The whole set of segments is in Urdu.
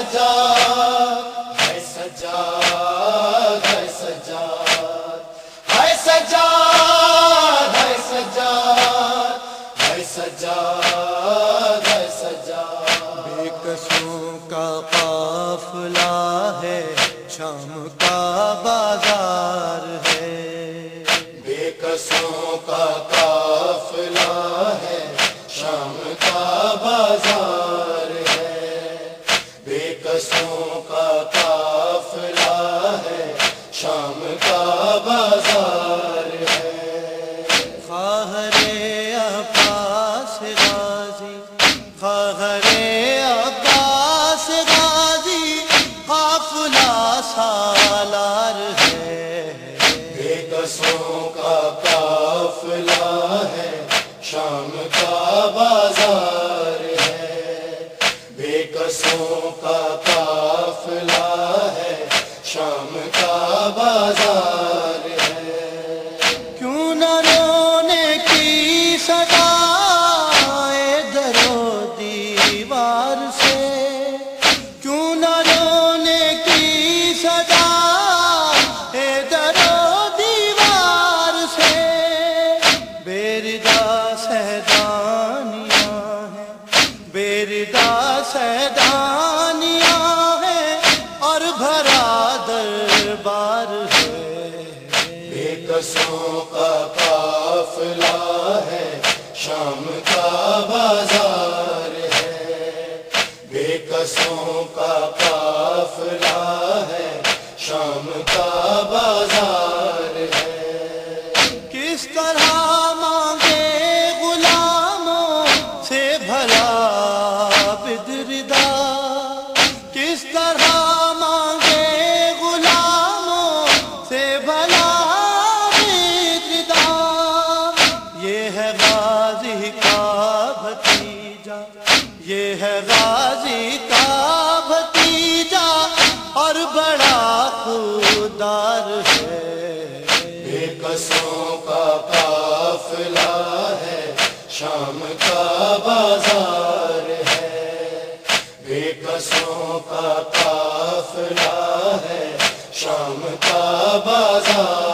سجا ہے سجا ہے سجا ہے سجا ہے سجا ہے سجا ہے سجا۔ بے قصوں کا قافلہ ہے شام کا بازار ہے۔ بے قصوں کا قصوں اور بھرا دربار ہے۔ بے قصوں کا قافلہ ہے، شام کا بازار ہے۔ بے قصوں کا قافلہ ہے، شام کا ہے۔ بے کسوں کا قافلہ ہے، شام کا بازار ہے۔ بے قصوں کا قافلہ ہے، شام کا بازار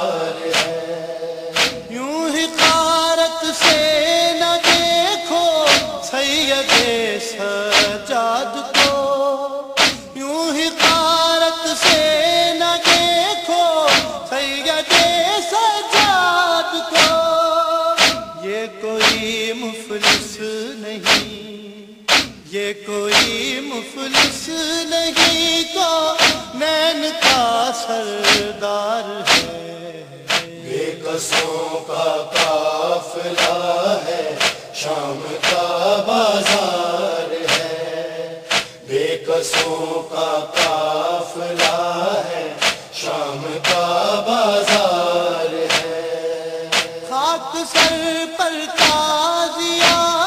یہ کوئی مفلس نہیں تو نین کا سردار ہے۔ بے قصوں کا قافلہ ہے شام کا بازار ہے۔ بے قصوں کا قافلہ ہے شام کا بازار ہے۔ خاک سر پر تازیانوں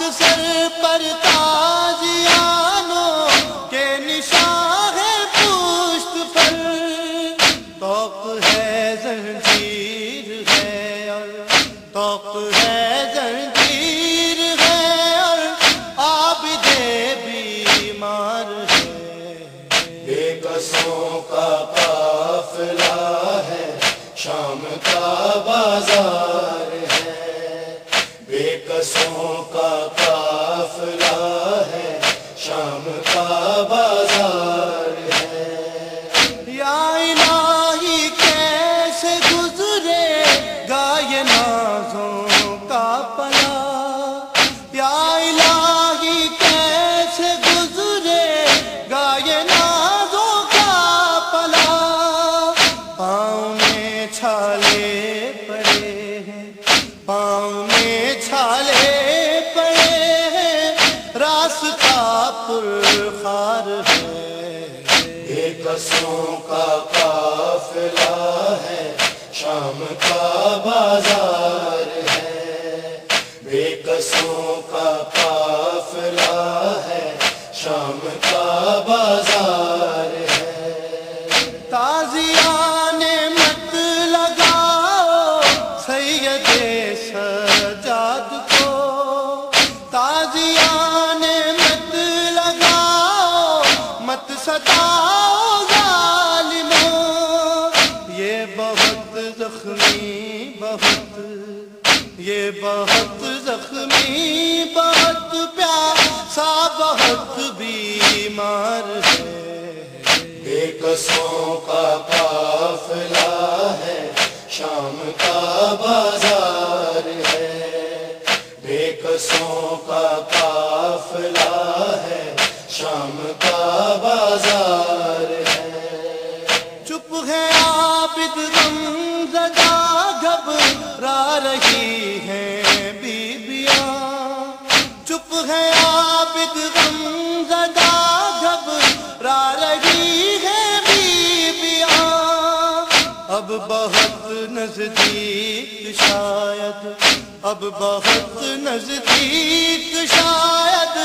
خاک سر پر تازیانوں کے نشان ہیں پشت پر۔ توق ہے زنجیر ہے اور توق ہے زنجیر ہے اور آب دے بیمار ہے۔ بے قصوں کا قافلہ ہے، شام کا بازار ہے۔ بے کا قافلہ ہے، شام کا بازار ہے۔ یا الہی کیسے گزرے گا یہ نازوں کا پلا یا الہی کیسے گزرے گا یہ نازوں کا پلا پاؤں میں چھالے پڑے۔ پاؤں میں چھالے پڑے ہیں۔ راستہ پرخار ہے۔ بے قصوں کا قافلہ ہے۔ شام کا بازار سجاد مت مت یہ بہت زخمی، بہت، یہ بہت زخمی، بہت پیاسا، بہت بیمار ہے۔ بے قصوں کا قافلہ ہے، شام کا بازار۔ بے قصوں کا قافلہ ہے، شام کا بازار ہے۔ چپ ہے عابد غم زدہ گھبرا رہی ہیں بیبیاں۔ چپ ہے عابد غم زدہ گھبرا رہی ہیں بیبیاں۔ اب بہت نزدیک شاید اب بہت نزدیک شاید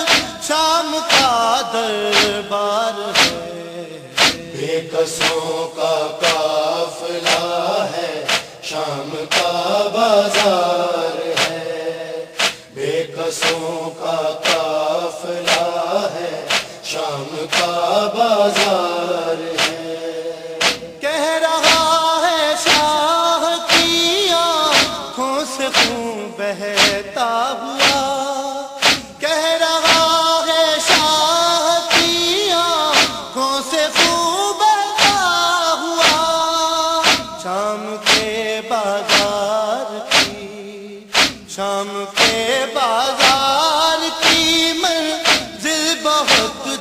شام کا دربار ہے۔ بے قصوں کا قافلہ ہے، شام کا بازار ہے۔ بے قصوں کا قافلہ ہے، شام کا بازار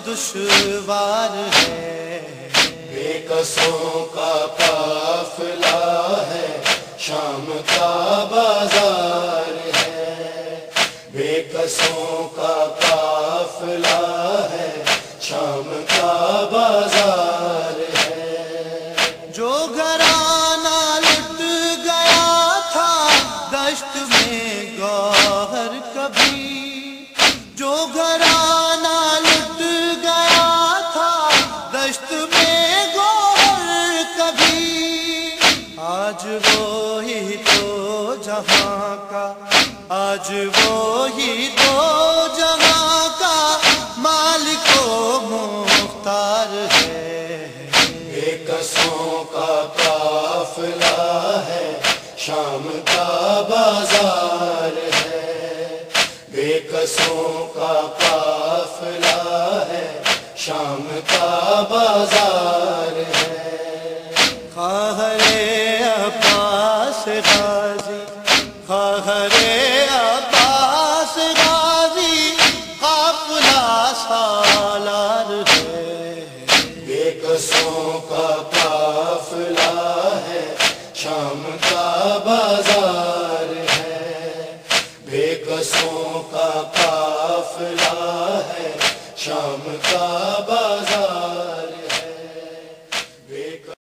دشوار ہے۔ بے قصوں کا قافلہ ہے، شام کا بازار ہے۔ بے قصوں کا قافلہ ہے، شام کا بازار برسوں کا قافلہ ہے، شام کا بازار ہے۔ بے قصوں کا قافلہ ہے، شام کا بازار شام کا بازار ہے۔ بے قصوں کا قافلہ ہے۔ شام کا بازار